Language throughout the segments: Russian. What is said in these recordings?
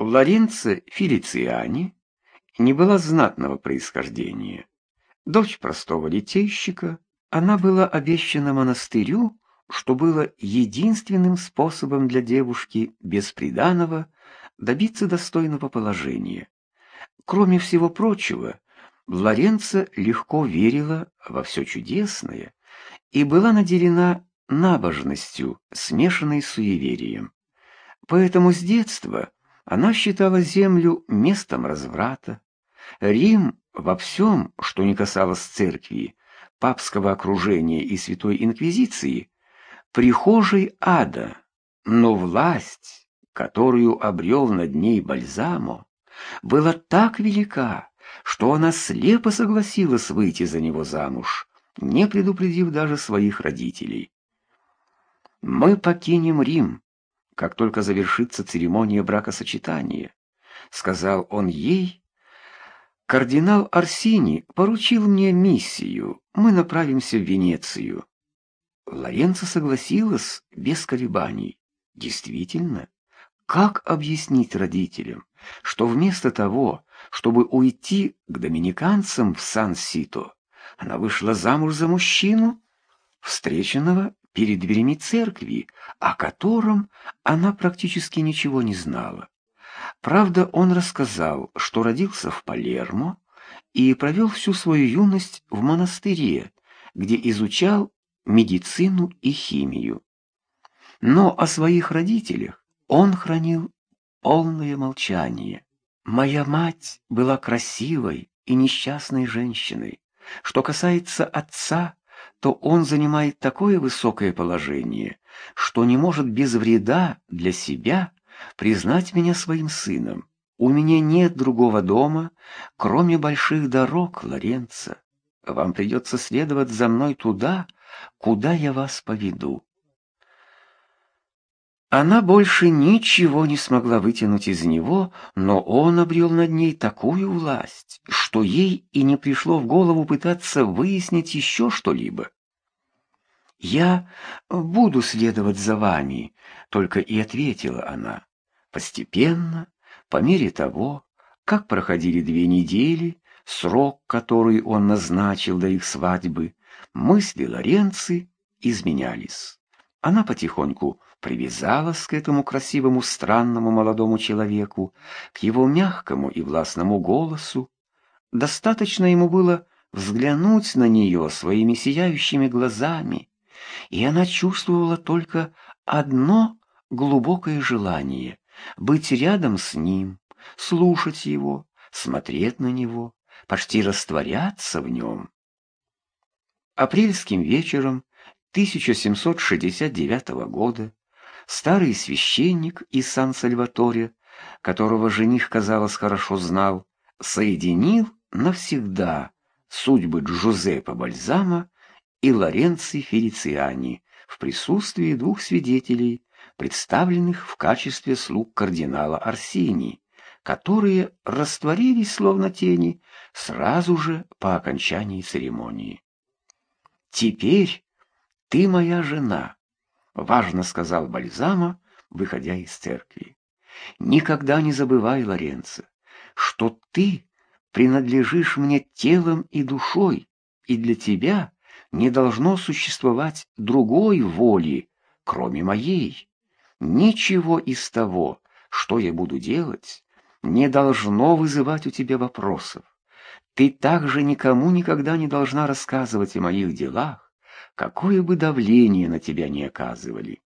Лоренцо Фелициани не была знатного происхождения. Дочь простого литейщика, она была обещана монастырю, что было единственным способом для девушки без приданого добиться достойного положения. Кроме всего прочего, Лоренцо легко верила во все чудесное и была наделена набожностью, смешанной с суеверием. Поэтому с детства она считала землю местом разврата. Рим во всем, что не касалось церкви, папского окружения и святой инквизиции, прихожей ада, но власть, которую обрел над ней Бальзамо, была так велика, что она слепо согласилась выйти за него замуж, не предупредив даже своих родителей. «Мы покинем Рим», как только завершится церемония бракосочетания, сказал он ей. Кардинал Арсини поручил мне миссию. Мы направимся в Венецию. Лоренцо согласилась без колебаний. Действительно, как объяснить родителям, что вместо того, чтобы уйти к доминиканцам в Сан-Сито, она вышла замуж за мужчину, встреченного перед дверями церкви, о котором она практически ничего не знала. Правда, он рассказал, что родился в Палермо и провел всю свою юность в монастыре, где изучал медицину и химию. Но о своих родителях он хранил полное молчание. «Моя мать была красивой и несчастной женщиной. Что касается отца, то он занимает такое высокое положение, что не может без вреда для себя признать меня своим сыном. У меня нет другого дома, кроме больших дорог, Лоренцо. Вам придется следовать за мной туда, куда я вас поведу. Она больше ничего не смогла вытянуть из него, но он обрел над ней такую власть, что ей и не пришло в голову пытаться выяснить еще что-либо. «Я буду следовать за вами», — только и ответила она. Постепенно, по мере того, как проходили две недели, срок, который он назначил до их свадьбы, мысли Лоренции изменялись. Она потихоньку привязалась к этому красивому, странному молодому человеку, к его мягкому и властному голосу. Достаточно ему было взглянуть на нее своими сияющими глазами, и она чувствовала только одно глубокое желание — быть рядом с ним, слушать его, смотреть на него, почти растворяться в нем. Апрельским вечером 1769 года старый священник из Сан-Сальваторе, которого жених, казалось, хорошо знал, соединил навсегда судьбы Джузеппе Бальзама и Лоренци Фелициани в присутствии двух свидетелей, представленных в качестве слуг кардинала Арсении, которые растворились словно тени сразу же по окончании церемонии. «Теперь ты моя жена», — важно сказал Бальзама, выходя из церкви. «Никогда не забывай, Лоренцо, что ты принадлежишь мне телом и душой, и для тебя не должно существовать другой воли, кроме моей. Ничего из того, что я буду делать, не должно вызывать у тебя вопросов. Ты также никому никогда не должна рассказывать о моих делах, какое бы давление на тебя не оказывали.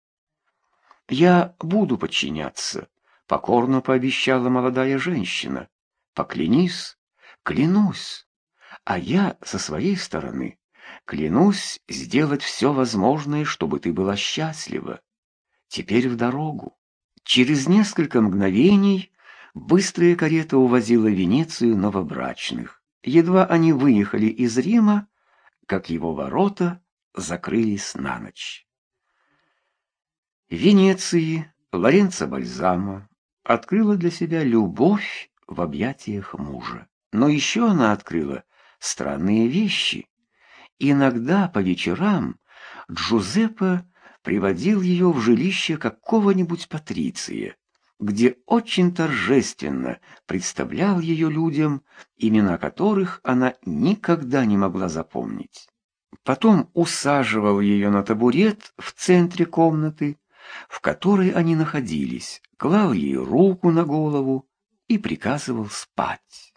Я буду подчиняться, покорно пообещала молодая женщина. Поклянись, клянусь. А я со своей стороны Клянусь сделать все возможное, чтобы ты была счастлива. Теперь в дорогу. Через несколько мгновений быстрая карета увозила Венецию новобрачных. Едва они выехали из Рима, как его ворота закрылись на ночь. В Венеции Лоренцо Бальзамо открыла для себя любовь в объятиях мужа. Но еще она открыла странные вещи. Иногда по вечерам Джузеппе приводил ее в жилище какого-нибудь патриция. где очень торжественно представлял ее людям, имена которых она никогда не могла запомнить. Потом усаживал ее на табурет в центре комнаты, в которой они находились, клал ей руку на голову и приказывал спать.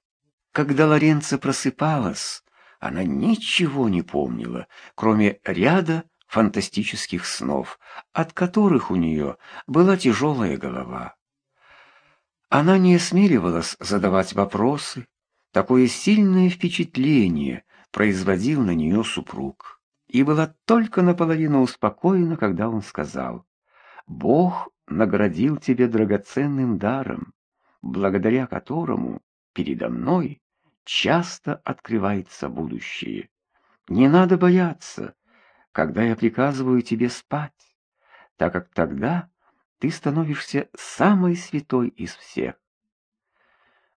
Когда Лоренца просыпалась, она ничего не помнила, кроме ряда фантастических снов, от которых у нее была тяжелая голова. Она не осмеливалась задавать вопросы, такое сильное впечатление производил на нее супруг, и была только наполовину успокоена, когда он сказал, «Бог наградил тебя драгоценным даром, благодаря которому передо мной часто открывается будущее. Не надо бояться, когда я приказываю тебе спать, так как тогда ты становишься самой святой из всех.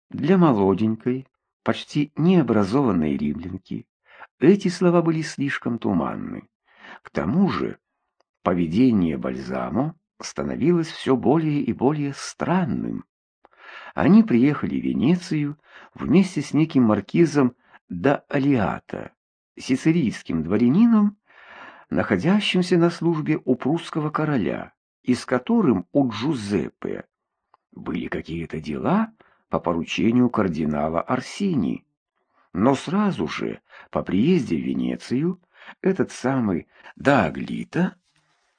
Для молоденькой, почти необразованной римлянки эти слова были слишком туманны. К тому же поведение Бальзамо становилось все более и более странным. Они приехали в Венецию вместе с неким маркизом да Алиата, сицилийским дворянином, находящимся на службе у прусского короля, и с которым у Джузеппе были какие-то дела по поручению кардинала Арсини. Но сразу же, по приезде в Венецию, этот самый Даглита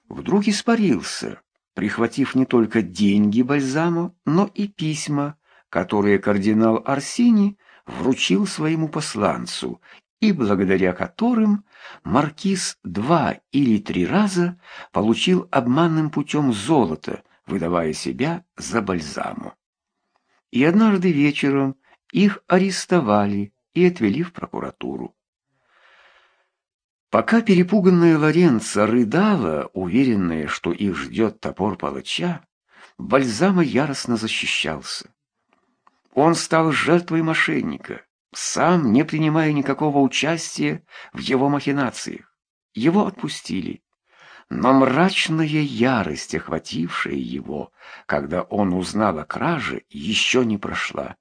вдруг испарился, прихватив не только деньги Бальзамо, но и письма, которые кардинал Арсини вручил своему посланцу, и благодаря которым маркиз два или три раза получил обманным путем золото, выдавая себя за Бальзаму. И однажды вечером их арестовали и отвели в прокуратуру. Пока перепуганная Лоренца рыдала, уверенная, что их ждет топор палача, Бальзама яростно защищался. Он стал жертвой мошенника, сам не принимая никакого участия в его махинациях. Его отпустили. Но мрачная ярость, охватившая его, когда он узнал о краже, еще не прошла.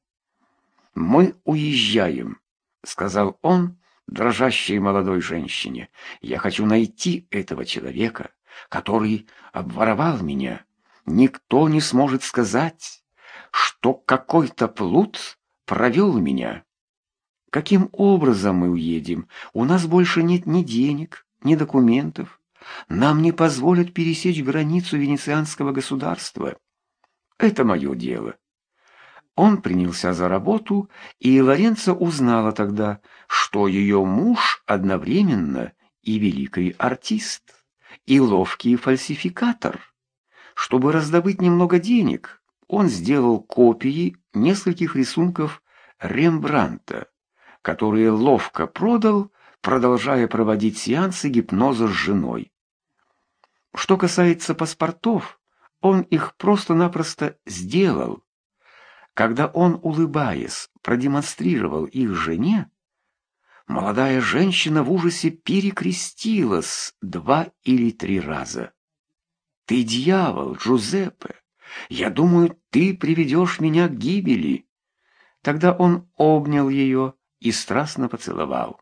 «Мы уезжаем», — сказал он, дрожащей молодой женщине. «Я хочу найти этого человека, который обворовал меня. Никто не сможет сказать, что какой-то плут провел меня. Каким образом мы уедем? У нас больше нет ни денег, ни документов. Нам не позволят пересечь границу венецианского государства. Это мое дело. Он принялся за работу, и Лоренцо узнала тогда, что ее муж одновременно и великий артист, и ловкий фальсификатор. Чтобы раздобыть немного денег, он сделал копии нескольких рисунков Рембранта, которые ловко продал, продолжая проводить сеансы гипноза с женой. Что касается паспортов, он их просто-напросто сделал, когда он, улыбаясь, продемонстрировал их жене, молодая женщина в ужасе перекрестилась два или три раза. «Ты дьявол, Джузеппе! Я думаю, ты приведешь меня к гибели!» Тогда он обнял ее и страстно поцеловал.